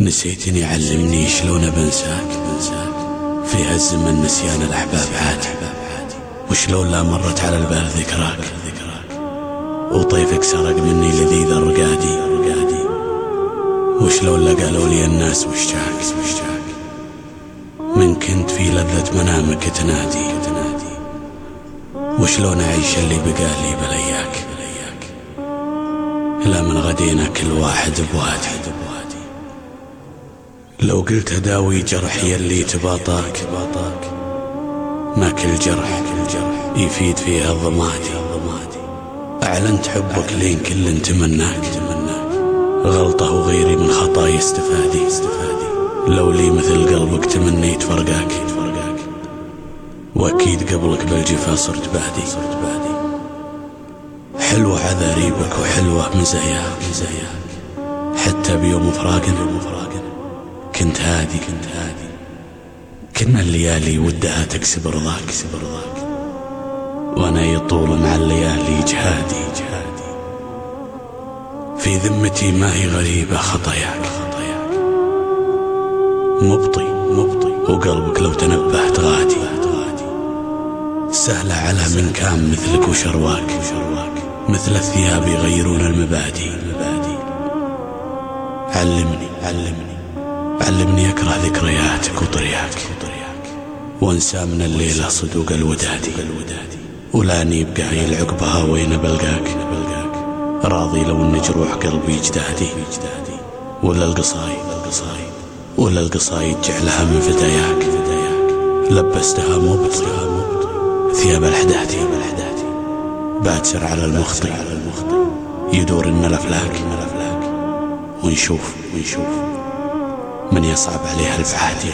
نسيتني علمني شلون بنساك. في هالزمن نسيان الأحباب عادي. وشلون لا مرت على البال ذكراك. وطيفك سرق مني لذيذ الرقادي. وشلون لا قالوا لي الناس وشجاك من كنت في لذة منامك تنادي. وشلون أعيش اللي بقالي بلياك. لا من غدينا كل واحد بوادي. لو قلت أداوي جرح يلي تباطاك ما كل جرح يفيد فيها الضمادي أعلنت حبك لين كل تمناك غلطة وغيري من خطاي استفادي. لو لي مثل قلبك تمنيت فرقاك. وأكيد قبلك بالجفا صرت بعدي. حلوة عذاريبك وحلوة مزاياك حتى بيوم فراقنا. كنت هادي كنت هادي. كنا الليالي ودها تكسب رضاك وأنا يطول مع الليالي جهادي جهادي. في ذمتي ما هي غريبة خطاياك خطاياك. مبطي مبطي. وقلبك لو تنبهت غادي سهلة على من كان مثلك وشرواك مثل الثياب يغيرون المبادئ. علمني علمني. علمني أكره ذكرياتك وطرياك وانسى من الليلة صدوق الودادي ولاني بقايل عقبها وين بلقاك. راضي لو إن جروح قلبي جدادي ولا القصايد ولا القصايد جعلها من فداياك لبستها مبط ثياب الحدادي باتسر على المخطي يدور إن الأفلاك. ونشوف ونشوف. من يصعب عليها البعادي